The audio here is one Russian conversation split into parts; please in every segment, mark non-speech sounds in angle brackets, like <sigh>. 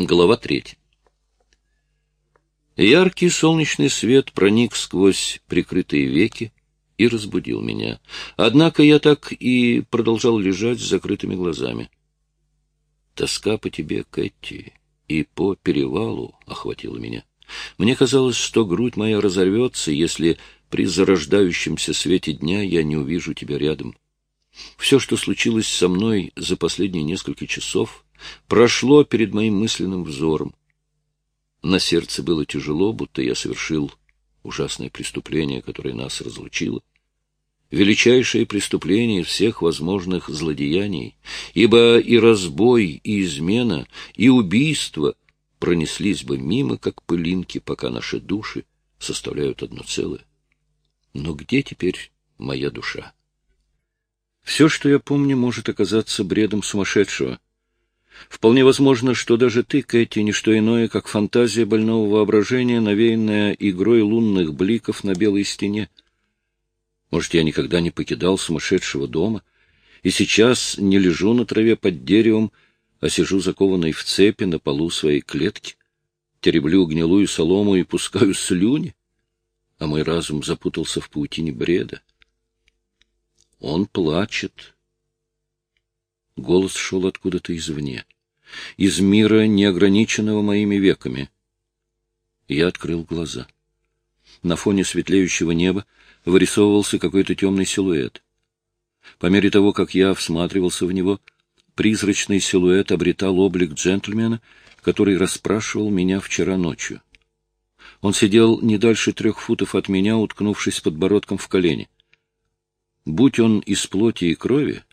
Глава третья. Яркий солнечный свет проник сквозь прикрытые веки и разбудил меня. Однако я так и продолжал лежать с закрытыми глазами. Тоска по тебе, Кэти, и по перевалу охватила меня. Мне казалось, что грудь моя разорвется, если при зарождающемся свете дня я не увижу тебя рядом. Все, что случилось со мной за последние несколько часов, прошло перед моим мысленным взором. На сердце было тяжело, будто я совершил ужасное преступление, которое нас разлучило. Величайшее преступление всех возможных злодеяний, ибо и разбой, и измена, и убийство пронеслись бы мимо, как пылинки, пока наши души составляют одно целое. Но где теперь моя душа? Все, что я помню, может оказаться бредом сумасшедшего — Вполне возможно, что даже ты, Кэти, не что иное, как фантазия больного воображения, навеянная игрой лунных бликов на белой стене. Может, я никогда не покидал сумасшедшего дома, и сейчас не лежу на траве под деревом, а сижу закованной в цепи на полу своей клетки, тереблю гнилую солому и пускаю слюни, а мой разум запутался в паутине бреда. Он плачет, Голос шел откуда-то извне, из мира, неограниченного моими веками. Я открыл глаза. На фоне светлеющего неба вырисовывался какой-то темный силуэт. По мере того, как я всматривался в него, призрачный силуэт обретал облик джентльмена, который расспрашивал меня вчера ночью. Он сидел не дальше трех футов от меня, уткнувшись подбородком в колени. Будь он из плоти и крови,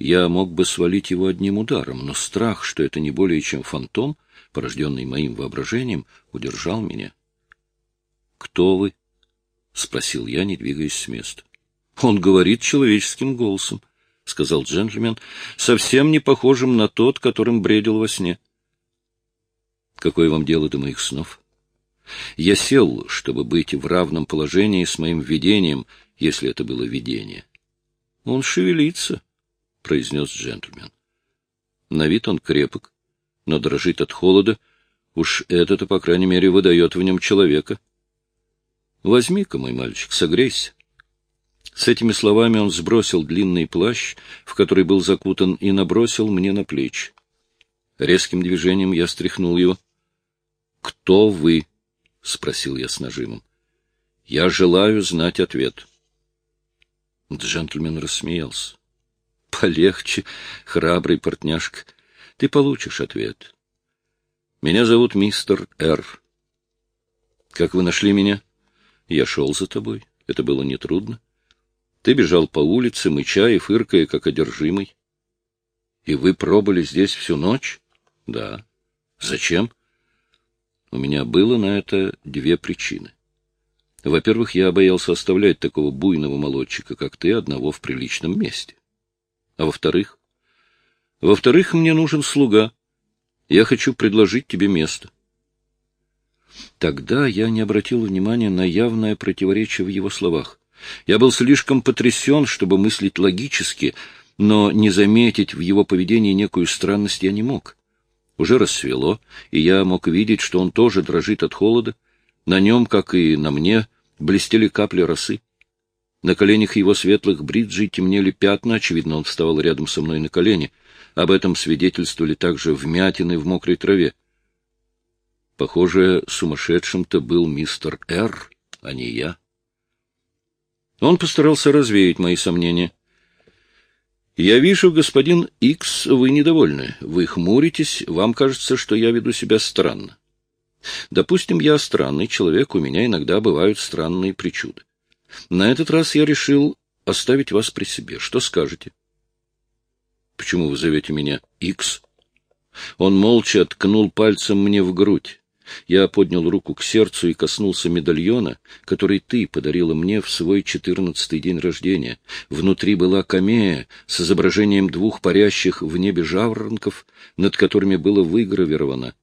я мог бы свалить его одним ударом, но страх, что это не более чем фантом, порожденный моим воображением, удержал меня. — Кто вы? — спросил я, не двигаясь с места. — Он говорит человеческим голосом, — сказал джентльмен, — совсем не похожим на тот, которым бредил во сне. — Какое вам дело до моих снов? Я сел, чтобы быть в равном положении с моим видением, если это было видение. Он шевелится, — произнес джентльмен. На вид он крепок, но дрожит от холода. Уж это-то, по крайней мере, выдает в нем человека. Возьми-ка, мой мальчик, согрейся. С этими словами он сбросил длинный плащ, в который был закутан, и набросил мне на плечи. Резким движением я стряхнул его. — Кто вы? — спросил я с нажимом. — Я желаю знать ответ. Джентльмен рассмеялся. Полегче, храбрый портняшка. Ты получишь ответ. Меня зовут мистер Р. Как вы нашли меня? Я шел за тобой. Это было нетрудно. Ты бежал по улице, мыча и фыркая, как одержимый. И вы пробыли здесь всю ночь? Да. Зачем? У меня было на это две причины. Во-первых, я боялся оставлять такого буйного молодчика, как ты, одного в приличном месте. А во-вторых? Во-вторых, мне нужен слуга. Я хочу предложить тебе место. Тогда я не обратил внимания на явное противоречие в его словах. Я был слишком потрясен, чтобы мыслить логически, но не заметить в его поведении некую странность я не мог. Уже рассвело, и я мог видеть, что он тоже дрожит от холода. На нем, как и на мне, блестели капли росы. На коленях его светлых бриджей темнели пятна, очевидно, он вставал рядом со мной на колени. Об этом свидетельствовали также вмятины в мокрой траве. Похоже, сумасшедшим-то был мистер Р., а не я. Он постарался развеять мои сомнения. «Я вижу, господин Икс, вы недовольны. Вы хмуритесь, вам кажется, что я веду себя странно. Допустим, я странный человек, у меня иногда бывают странные причуды. На этот раз я решил оставить вас при себе. Что скажете? Почему вы зовете меня Икс? Он молча ткнул пальцем мне в грудь. Я поднял руку к сердцу и коснулся медальона, который ты подарила мне в свой четырнадцатый день рождения. Внутри была камея с изображением двух парящих в небе жаворонков, над которыми было выгравировано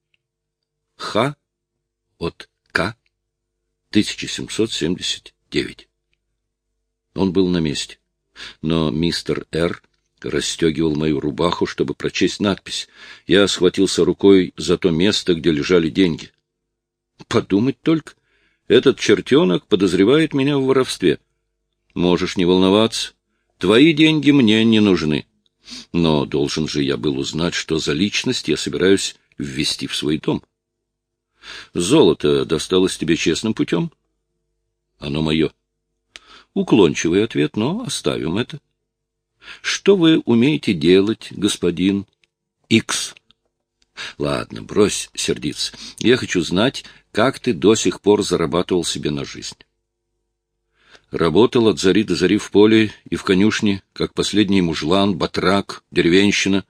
«Х» от «К» 1779. Он был на месте. Но мистер Р. расстегивал мою рубаху, чтобы прочесть надпись. Я схватился рукой за то место, где лежали деньги. Подумать только, этот чертенок подозревает меня в воровстве. Можешь не волноваться, твои деньги мне не нужны. Но должен же я был узнать, что за личность я собираюсь ввести в свой дом. Золото досталось тебе честным путем? Оно мое. Уклончивый ответ, но оставим это. Что вы умеете делать, господин Икс? Ладно, брось сердиться. Я хочу знать, как ты до сих пор зарабатывал себе на жизнь. Работал от зари до зари в поле и в конюшне, как последний мужлан, батрак, деревенщина.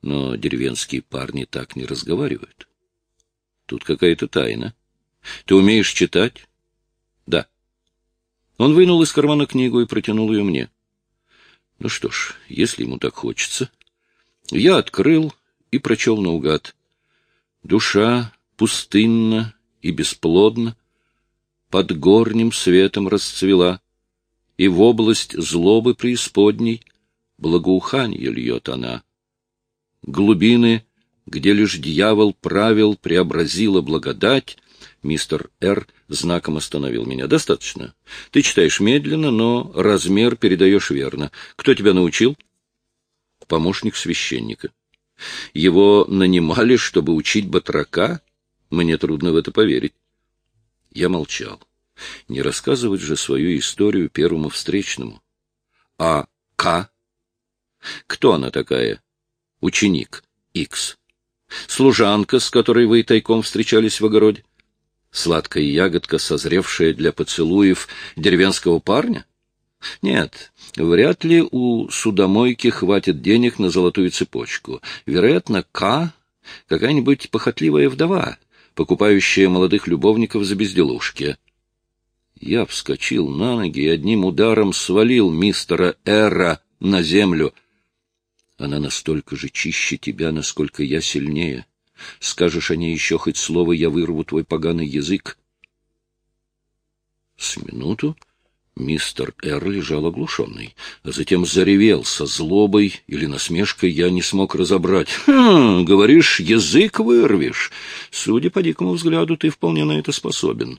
Но деревенские парни так не разговаривают. Тут какая-то тайна. Ты умеешь читать? Он вынул из кармана книгу и протянул ее мне. Ну что ж, если ему так хочется. Я открыл и прочел наугад. Душа пустынна и бесплодна, под горним светом расцвела, и в область злобы преисподней благоуханье льет она. Глубины, где лишь дьявол правил, преобразила благодать, Мистер Р. знаком остановил меня. — Достаточно. Ты читаешь медленно, но размер передаешь верно. Кто тебя научил? — Помощник священника. Его нанимали, чтобы учить батрака? Мне трудно в это поверить. Я молчал. Не рассказывать же свою историю первому встречному. А К? Кто она такая? Ученик. Икс. Служанка, с которой вы тайком встречались в огороде? Сладкая ягодка, созревшая для поцелуев деревенского парня? Нет, вряд ли у судомойки хватит денег на золотую цепочку. Вероятно, К — какая-нибудь похотливая вдова, покупающая молодых любовников за безделушки. Я вскочил на ноги и одним ударом свалил мистера Эра на землю. Она настолько же чище тебя, насколько я сильнее. Скажешь о ней еще хоть слово, я вырву твой поганый язык. С минуту мистер Эр лежал оглушенный, а затем заревел со злобой или насмешкой, я не смог разобрать. «Хм, говоришь, язык вырвешь. Судя по дикому взгляду, ты вполне на это способен».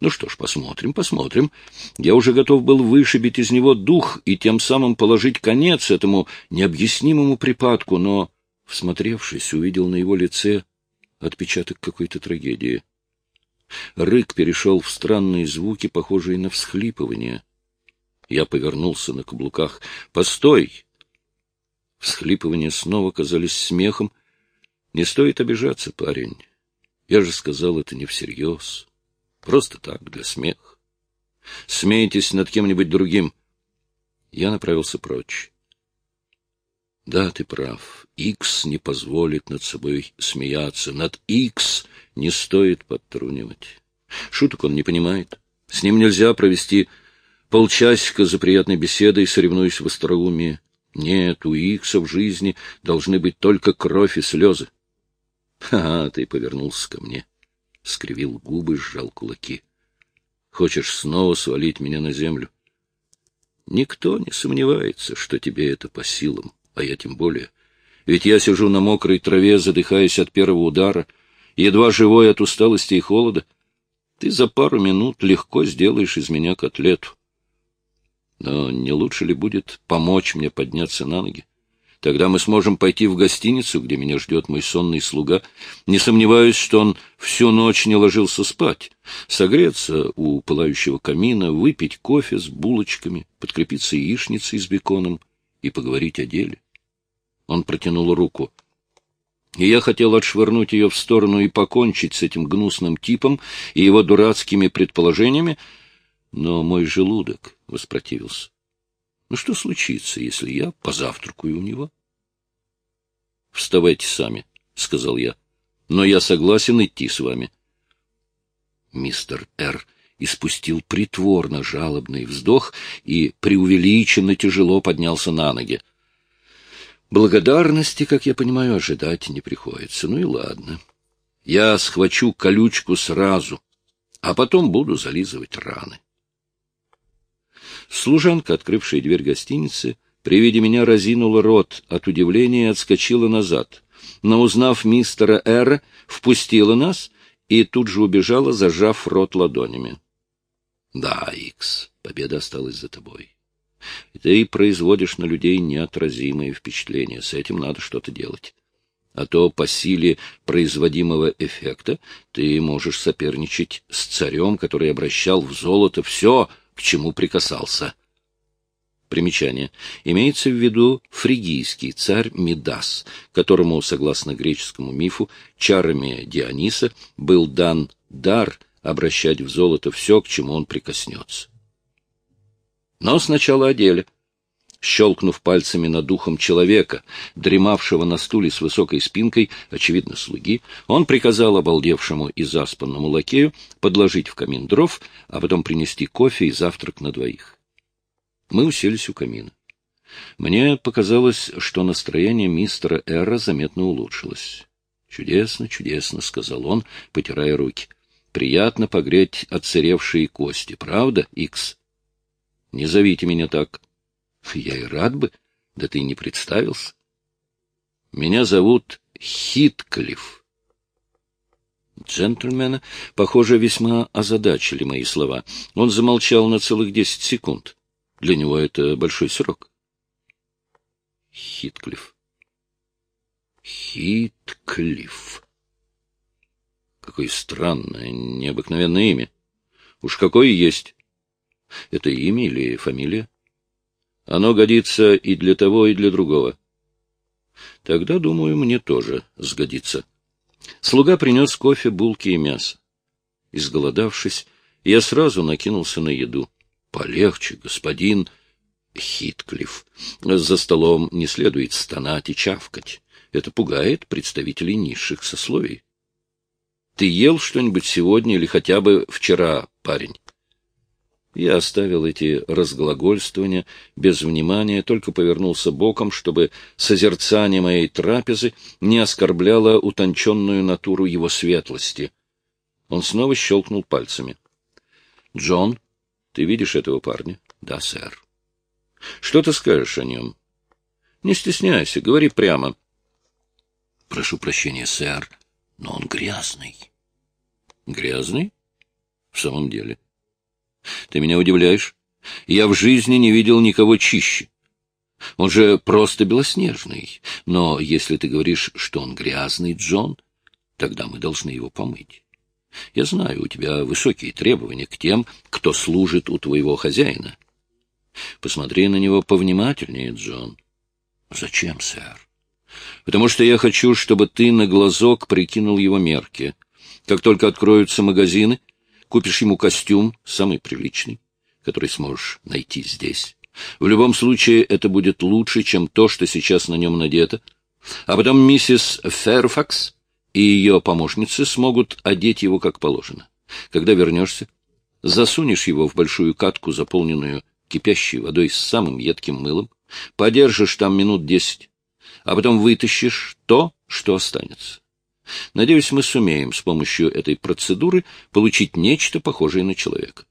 Ну что ж, посмотрим, посмотрим. Я уже готов был вышибить из него дух и тем самым положить конец этому необъяснимому припадку, но Всмотревшись, увидел на его лице отпечаток какой-то трагедии. Рык перешел в странные звуки, похожие на всхлипывание. Я повернулся на каблуках. «Постой!» Всхлипывания снова казались смехом. «Не стоит обижаться, парень. Я же сказал это не всерьез. Просто так, для смеха. Смейтесь над кем-нибудь другим». Я направился прочь. Да, ты прав. Икс не позволит над собой смеяться. Над Икс не стоит подтрунивать. Шуток он не понимает. С ним нельзя провести полчасика за приятной беседой, соревнуясь в остроумии. Нет, у Икса в жизни должны быть только кровь и слезы. Ха, ты повернулся ко мне. Скривил губы, сжал кулаки. Хочешь снова свалить меня на землю? Никто не сомневается, что тебе это по силам а я тем более. Ведь я сижу на мокрой траве, задыхаясь от первого удара, едва живой от усталости и холода. Ты за пару минут легко сделаешь из меня котлету. Но не лучше ли будет помочь мне подняться на ноги? Тогда мы сможем пойти в гостиницу, где меня ждет мой сонный слуга. Не сомневаюсь, что он всю ночь не ложился спать. Согреться у пылающего камина, выпить кофе с булочками, подкрепиться яичницей с беконом и поговорить о деле. Он протянул руку. И я хотел отшвырнуть ее в сторону и покончить с этим гнусным типом и его дурацкими предположениями, но мой желудок воспротивился. Ну что случится, если я позавтракаю у него? — Вставайте сами, — сказал я. — Но я согласен идти с вами. Мистер Р. испустил притворно жалобный вздох и преувеличенно тяжело поднялся на ноги. Благодарности, как я понимаю, ожидать не приходится. Ну и ладно. Я схвачу колючку сразу, а потом буду зализывать раны. Служанка, открывшая дверь гостиницы, При виде меня разинула рот от удивления и отскочила назад. Но, узнав мистера Р, впустила нас и тут же убежала, зажав рот ладонями. — Да, Икс, победа осталась за тобой. Ты производишь на людей неотразимые впечатления. С этим надо что-то делать. А то по силе производимого эффекта ты можешь соперничать с царем, который обращал в золото все, к чему прикасался. Примечание. Имеется в виду фригийский царь Мидас, которому, согласно греческому мифу, чарами Диониса был дан дар обращать в золото все, к чему он прикоснется. Но сначала о деле. Щелкнув пальцами над духом человека, дремавшего на стуле с высокой спинкой, очевидно, слуги, он приказал обалдевшему и заспанному лакею подложить в камин дров, а потом принести кофе и завтрак на двоих. Мы уселись у камина. Мне показалось, что настроение мистера Эра заметно улучшилось. «Чудесно, чудесно», — сказал он, потирая руки. «Приятно погреть отсыревшие кости, правда, Икс?» «Не зовите меня так». «Я и рад бы, да ты не представился». «Меня зовут Хитклифф». Джентльмена, похоже, весьма озадачили мои слова. Он замолчал на целых десять секунд. Для него это большой срок. Хитклифф. Хитклифф. Какое странное, необыкновенное имя. Уж какое есть. Это имя или фамилия? Оно годится и для того, и для другого. Тогда, думаю, мне тоже сгодится. Слуга принес кофе, булки и мясо. Изголодавшись, я сразу накинулся на еду. Полегче, господин Хитклифф. За столом не следует стонать и чавкать. Это пугает представителей низших сословий. Ты ел что-нибудь сегодня или хотя бы вчера, парень? Я оставил эти разглагольствования без внимания, только повернулся боком, чтобы созерцание моей трапезы не оскорбляло утонченную натуру его светлости. Он снова щелкнул пальцами. — Джон, ты видишь этого парня? Да, сэр. Что ты скажешь о нем? Не стесняйся, говори прямо. Прошу прощения, сэр, но он грязный. Грязный? В самом деле. Ты меня удивляешь. Я в жизни не видел никого чище. Он же просто белоснежный. Но если ты говоришь, что он грязный, Джон, тогда мы должны его помыть. Я знаю, у тебя высокие требования к тем, кто служит у твоего хозяина. Посмотри на него повнимательнее, Джон. Зачем, сэр? Потому что я хочу, чтобы ты на глазок прикинул его мерки. Как только откроются магазины, купишь ему костюм, самый приличный, который сможешь найти здесь. В любом случае, это будет лучше, чем то, что сейчас на нем надето. А потом миссис Ферфакс и ее помощницы смогут одеть его как положено. Когда вернешься, засунешь его в большую катку, заполненную кипящей водой с самым едким мылом, подержишь там минут десять, а потом вытащишь то, что останется. Надеюсь, мы сумеем с помощью этой процедуры получить нечто похожее на человека.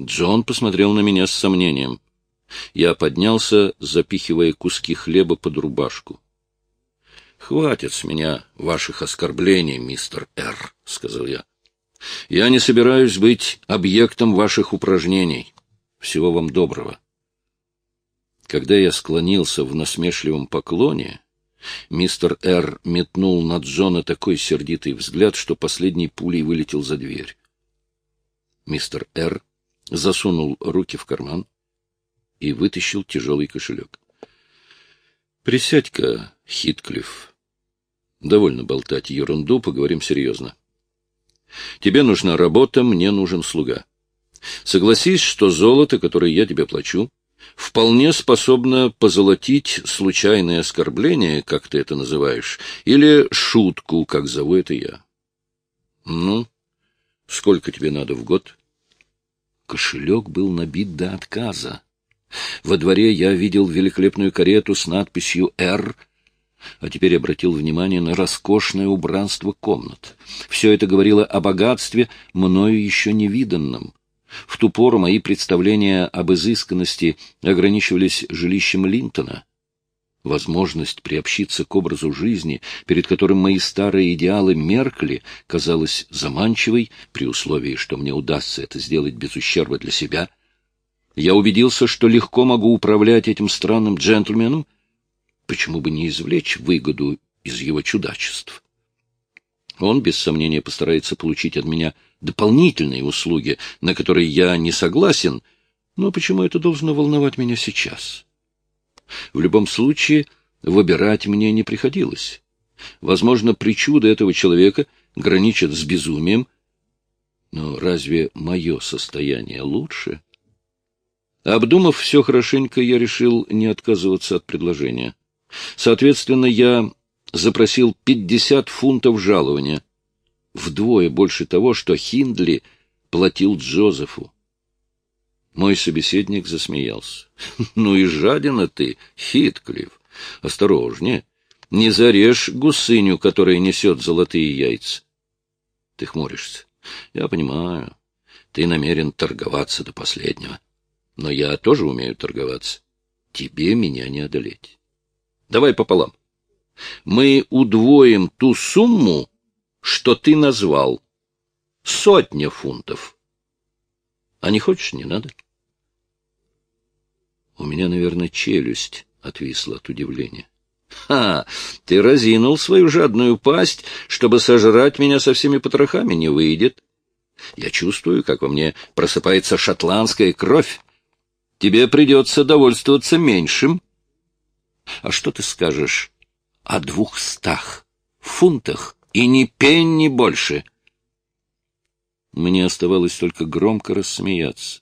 Джон посмотрел на меня с сомнением. Я поднялся, запихивая куски хлеба под рубашку. Хватит с меня ваших оскорблений, мистер Р, — сказал я. Я не собираюсь быть объектом ваших упражнений. Всего вам доброго. Когда я склонился в насмешливом поклоне, мистер Р метнул на Джона такой сердитый взгляд, что последний пулей вылетел за дверь. Мистер Р засунул руки в карман и вытащил тяжелый кошелек. — Присядь-ка, Хитклифф, Довольно болтать ерунду, поговорим серьезно. Тебе нужна работа, мне нужен слуга. Согласись, что золото, которое я тебе плачу, вполне способно позолотить случайное оскорбление, как ты это называешь, или шутку, как зову это я. Ну, сколько тебе надо в год? Кошелек был набит до отказа. Во дворе я видел великолепную карету с надписью «Р», а теперь обратил внимание на роскошное убранство комнат. Все это говорило о богатстве, мною еще не виданном. В ту пору мои представления об изысканности ограничивались жилищем Линтона. Возможность приобщиться к образу жизни, перед которым мои старые идеалы меркли, казалась заманчивой, при условии, что мне удастся это сделать без ущерба для себя. Я убедился, что легко могу управлять этим странным джентльменом. Почему бы не извлечь выгоду из его чудачеств? Он, без сомнения, постарается получить от меня дополнительные услуги, на которые я не согласен, но почему это должно волновать меня сейчас? В любом случае, выбирать мне не приходилось. Возможно, причуды этого человека граничат с безумием, но разве мое состояние лучше? Обдумав все хорошенько, я решил не отказываться от предложения. Соответственно, я запросил пятьдесят фунтов жалования, вдвое больше того, что Хиндли платил Джозефу. Мой собеседник засмеялся. <laughs> — Ну и жадина ты, Хитклифф. Осторожнее. Не зарежь гусыню, которая несет золотые яйца. Ты хмуришься. Я понимаю. Ты намерен торговаться до последнего. Но я тоже умею торговаться. Тебе меня не одолеть. Давай пополам. Мы удвоим ту сумму, что ты назвал. Сотня фунтов. А не хочешь, не надо. У меня, наверное, челюсть отвисла от удивления. «Ха! Ты разинул свою жадную пасть, чтобы сожрать меня со всеми потрохами, не выйдет. Я чувствую, как во мне просыпается шотландская кровь. Тебе придется довольствоваться меньшим. А что ты скажешь о двухстах фунтах и ни пенни больше?» Мне оставалось только громко рассмеяться.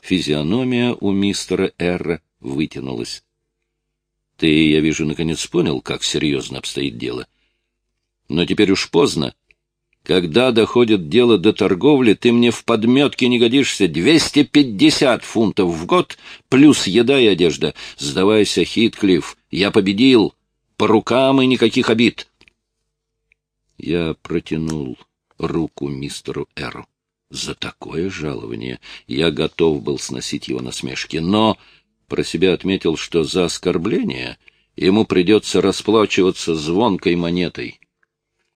Физиономия у мистера Эрра вытянулась. — Ты, я вижу, наконец понял, как серьезно обстоит дело. Но теперь уж поздно. Когда доходит дело до торговли, ты мне в подметке не годишься. Двести пятьдесят фунтов в год, плюс еда и одежда. Сдавайся, Хитклифф, я победил. По рукам и никаких обид. Я протянул руку мистеру Эру. За такое жалование я готов был сносить его насмешки, но про себя отметил, что за оскорбление ему придется расплачиваться звонкой монетой.